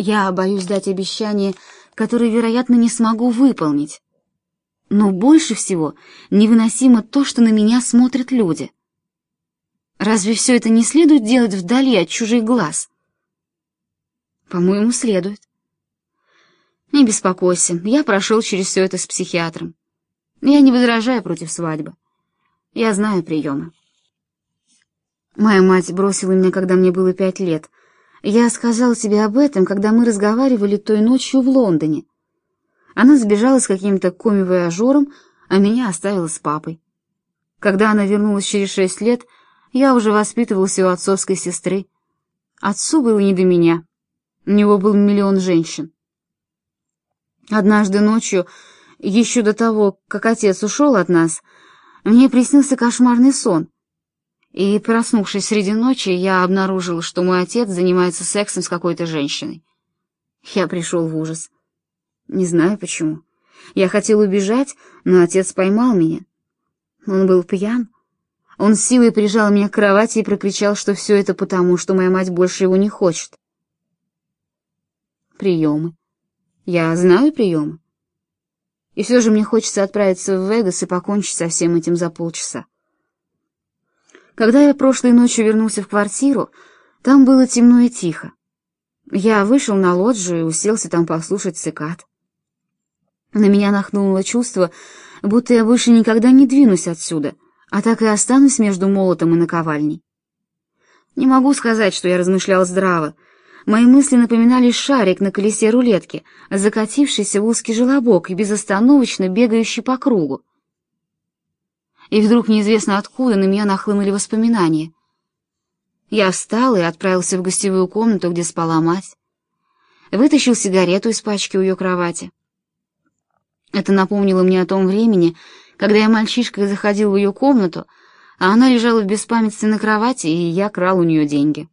Я боюсь дать обещание, которое, вероятно, не смогу выполнить. Но больше всего невыносимо то, что на меня смотрят люди. Разве все это не следует делать вдали от чужих глаз? По-моему, следует. Не беспокойся, я прошел через все это с психиатром. Я не возражаю против свадьбы. Я знаю приемы. Моя мать бросила меня, когда мне было пять лет. Я сказал тебе об этом, когда мы разговаривали той ночью в Лондоне. Она сбежала с каким-то коми-вояжером, а меня оставила с папой. Когда она вернулась через шесть лет, я уже воспитывался у отцовской сестры. Отцу было не до меня. У него был миллион женщин. Однажды ночью, еще до того, как отец ушел от нас, мне приснился кошмарный сон. И, проснувшись среди ночи, я обнаружил, что мой отец занимается сексом с какой-то женщиной. Я пришел в ужас. Не знаю почему. Я хотел убежать, но отец поймал меня. Он был пьян. Он с силой прижал меня к кровати и прокричал, что все это потому, что моя мать больше его не хочет. Приемы. Я знаю приемы. И все же мне хочется отправиться в Вегас и покончить со всем этим за полчаса. Когда я прошлой ночью вернулся в квартиру, там было темно и тихо. Я вышел на лоджию и уселся там послушать цикад. На меня нахнуло чувство, будто я больше никогда не двинусь отсюда, а так и останусь между молотом и наковальней. Не могу сказать, что я размышлял здраво, Мои мысли напоминали шарик на колесе рулетки, закатившийся в узкий желобок и безостановочно бегающий по кругу. И вдруг неизвестно откуда на меня нахлынули воспоминания. Я встал и отправился в гостевую комнату, где спала мать. Вытащил сигарету из пачки у ее кровати. Это напомнило мне о том времени, когда я мальчишкой заходил в ее комнату, а она лежала в беспамятстве на кровати, и я крал у нее деньги.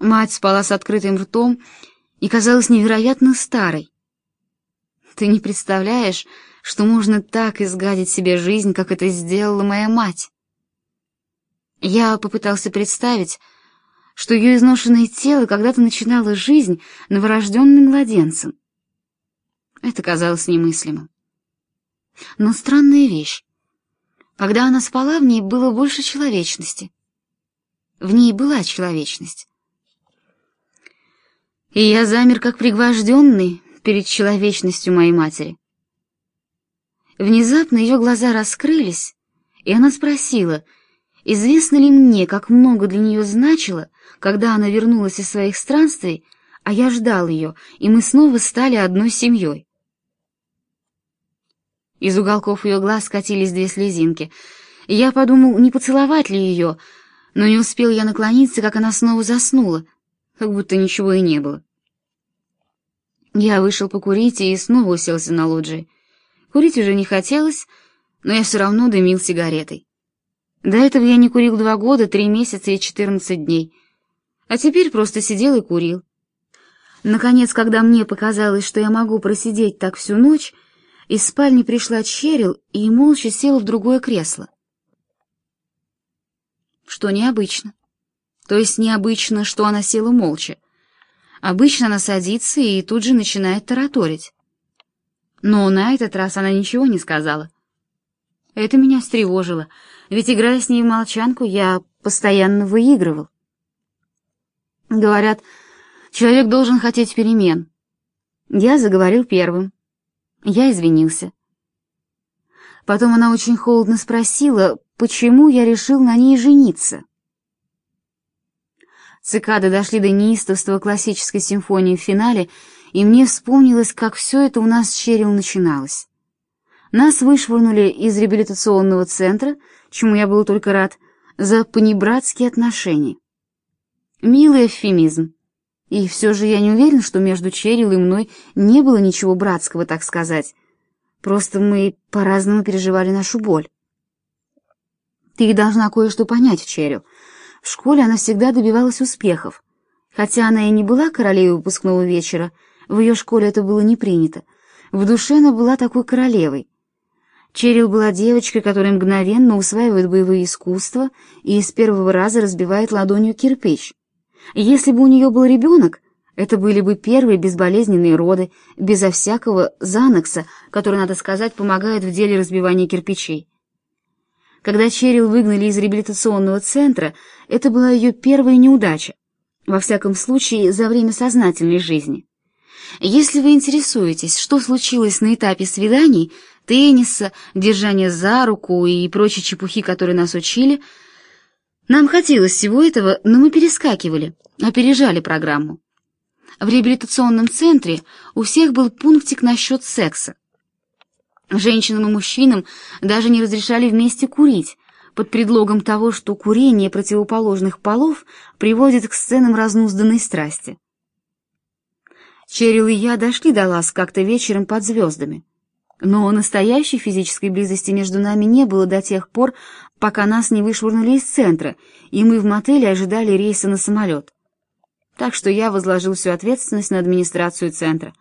Мать спала с открытым ртом и казалась невероятно старой. Ты не представляешь, что можно так изгадить себе жизнь, как это сделала моя мать. Я попытался представить, что ее изношенное тело когда-то начинало жизнь новорожденным младенцем. Это казалось немыслимым. Но странная вещь. Когда она спала, в ней было больше человечности. В ней была человечность и я замер как пригвожденный перед человечностью моей матери. Внезапно ее глаза раскрылись, и она спросила, известно ли мне, как много для нее значило, когда она вернулась из своих странствий, а я ждал ее, и мы снова стали одной семьей. Из уголков ее глаз скатились две слезинки. Я подумал, не поцеловать ли ее, но не успел я наклониться, как она снова заснула, как будто ничего и не было. Я вышел покурить и снова уселся на лоджии. Курить уже не хотелось, но я все равно дымил сигаретой. До этого я не курил два года, три месяца и четырнадцать дней. А теперь просто сидел и курил. Наконец, когда мне показалось, что я могу просидеть так всю ночь, из спальни пришла Черил и молча села в другое кресло. Что необычно. То есть необычно, что она села молча. Обычно она садится и тут же начинает тараторить. Но на этот раз она ничего не сказала. Это меня встревожило, ведь, играя с ней в молчанку, я постоянно выигрывал. Говорят, человек должен хотеть перемен. Я заговорил первым. Я извинился. Потом она очень холодно спросила, почему я решил на ней жениться. Цикады дошли до неистовства классической симфонии в финале, и мне вспомнилось, как все это у нас с Черил начиналось. Нас вышвырнули из реабилитационного центра, чему я был только рад, за понебратские отношения. Милый эвфемизм. И все же я не уверен, что между Черил и мной не было ничего братского, так сказать. Просто мы по-разному переживали нашу боль. Ты должна кое-что понять, Черил. В школе она всегда добивалась успехов. Хотя она и не была королевой выпускного вечера, в ее школе это было не принято. В душе она была такой королевой. Черил была девочкой, которая мгновенно усваивает боевые искусства и с первого раза разбивает ладонью кирпич. Если бы у нее был ребенок, это были бы первые безболезненные роды, безо всякого занокса, который, надо сказать, помогает в деле разбивания кирпичей. Когда Черил выгнали из реабилитационного центра, это была ее первая неудача, во всяком случае, за время сознательной жизни. Если вы интересуетесь, что случилось на этапе свиданий, тенниса, держания за руку и прочей чепухи, которые нас учили, нам хотелось всего этого, но мы перескакивали, опережали программу. В реабилитационном центре у всех был пунктик насчет секса. Женщинам и мужчинам даже не разрешали вместе курить, под предлогом того, что курение противоположных полов приводит к сценам разнузданной страсти. Черил и я дошли до лас как-то вечером под звездами. Но настоящей физической близости между нами не было до тех пор, пока нас не вышвырнули из центра, и мы в мотеле ожидали рейса на самолет. Так что я возложил всю ответственность на администрацию центра.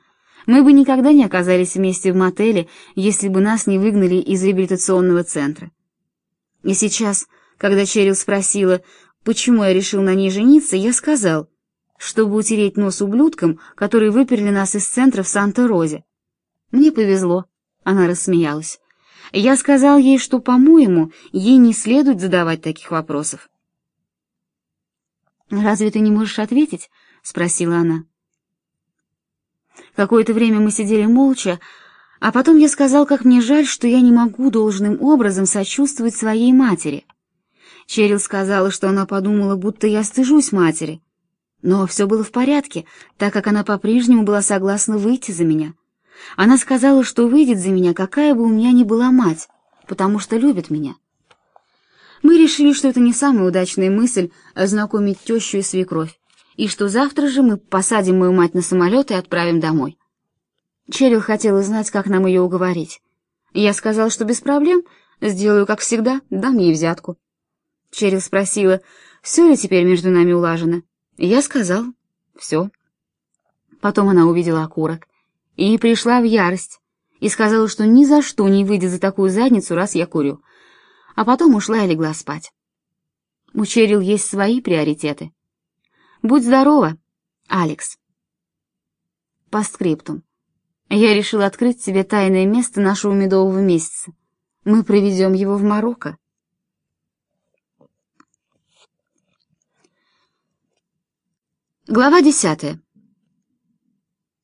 Мы бы никогда не оказались вместе в мотеле, если бы нас не выгнали из реабилитационного центра. И сейчас, когда Черил спросила, почему я решил на ней жениться, я сказал, чтобы утереть нос ублюдкам, которые выперли нас из центра в Санта-Розе. Мне повезло, она рассмеялась. Я сказал ей, что, по-моему, ей не следует задавать таких вопросов. «Разве ты не можешь ответить?» — спросила она. Какое-то время мы сидели молча, а потом я сказал, как мне жаль, что я не могу должным образом сочувствовать своей матери. Черил сказала, что она подумала, будто я стыжусь матери. Но все было в порядке, так как она по-прежнему была согласна выйти за меня. Она сказала, что выйдет за меня, какая бы у меня ни была мать, потому что любит меня. Мы решили, что это не самая удачная мысль ознакомить тещу и свекровь, и что завтра же мы посадим мою мать на самолет и отправим домой. Черил хотела знать, как нам ее уговорить. Я сказал, что без проблем, сделаю, как всегда, дам ей взятку. Черил спросила, все ли теперь между нами улажено. Я сказал, все. Потом она увидела окурок и пришла в ярость, и сказала, что ни за что не выйдет за такую задницу, раз я курю — а потом ушла и легла спать. У Черил есть свои приоритеты. Будь здорова, Алекс. По скриптум. Я решил открыть тебе тайное место нашего медового месяца. Мы проведем его в Марокко. Глава десятая.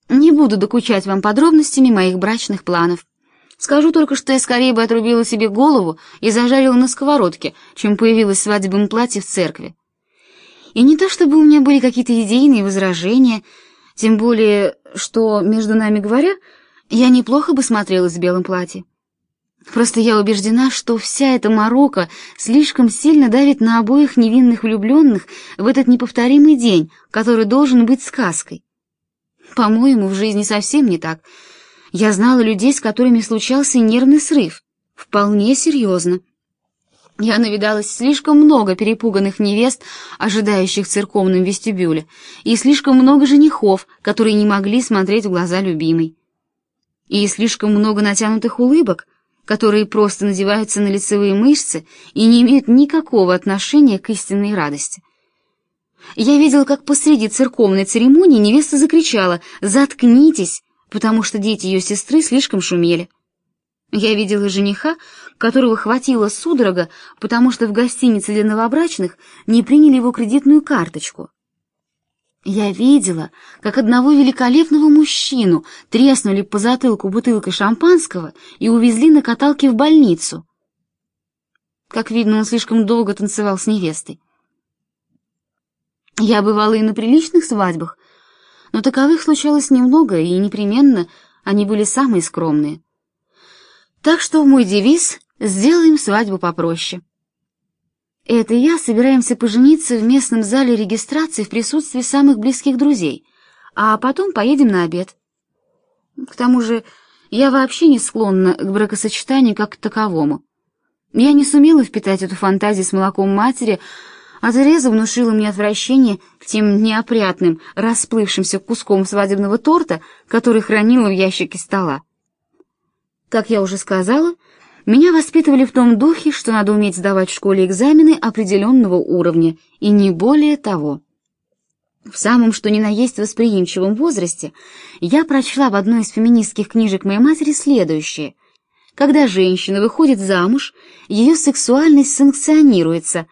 Не буду докучать вам подробностями моих брачных планов. Скажу только, что я скорее бы отрубила себе голову и зажарила на сковородке, чем появилась в свадебном платье в церкви. И не то чтобы у меня были какие-то идейные возражения, тем более, что, между нами говоря, я неплохо бы смотрелась в белом платье. Просто я убеждена, что вся эта морока слишком сильно давит на обоих невинных влюбленных в этот неповторимый день, который должен быть сказкой. По-моему, в жизни совсем не так — я знала людей, с которыми случался нервный срыв. Вполне серьезно. Я навидалась слишком много перепуганных невест, ожидающих в церковном вестибюле, и слишком много женихов, которые не могли смотреть в глаза любимой. И слишком много натянутых улыбок, которые просто надеваются на лицевые мышцы и не имеют никакого отношения к истинной радости. Я видела, как посреди церковной церемонии невеста закричала «Заткнитесь!» потому что дети ее сестры слишком шумели. Я видела жениха, которого хватило судорога, потому что в гостинице для новобрачных не приняли его кредитную карточку. Я видела, как одного великолепного мужчину треснули по затылку бутылкой шампанского и увезли на каталке в больницу. Как видно, он слишком долго танцевал с невестой. Я бывала и на приличных свадьбах, но таковых случалось немного, и непременно они были самые скромные. Так что мой девиз «Сделаем свадьбу попроще». Это я собираемся пожениться в местном зале регистрации в присутствии самых близких друзей, а потом поедем на обед. К тому же я вообще не склонна к бракосочетанию как к таковому. Я не сумела впитать эту фантазию с молоком матери, а Тереза внушила мне отвращение к тем неопрятным, расплывшимся куском свадебного торта, который хранила в ящике стола. Как я уже сказала, меня воспитывали в том духе, что надо уметь сдавать в школе экзамены определенного уровня, и не более того. В самом что ни на есть восприимчивом возрасте я прочла в одной из феминистских книжек моей матери следующее. Когда женщина выходит замуж, ее сексуальность санкционируется,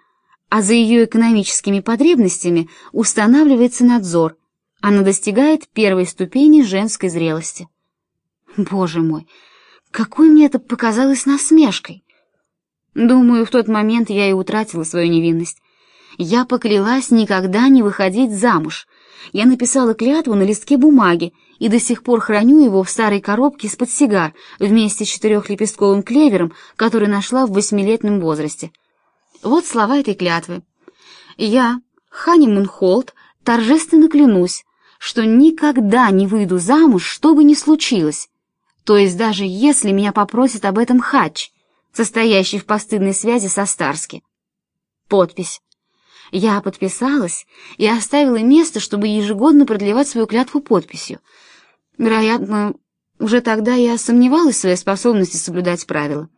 а за ее экономическими потребностями устанавливается надзор. Она достигает первой ступени женской зрелости. Боже мой, какой мне это показалось насмешкой! Думаю, в тот момент я и утратила свою невинность. Я поклялась никогда не выходить замуж. Я написала клятву на листке бумаги и до сих пор храню его в старой коробке из-под сигар вместе с четырехлепестковым клевером, который нашла в восьмилетнем возрасте. Вот слова этой клятвы. Я, Ханимун Холт, торжественно клянусь, что никогда не выйду замуж, что бы ни случилось. То есть даже если меня попросит об этом хач, состоящий в постыдной связи со Старски. Подпись. Я подписалась и оставила место, чтобы ежегодно продлевать свою клятву подписью. Вероятно, уже тогда я сомневалась в своей способности соблюдать правила.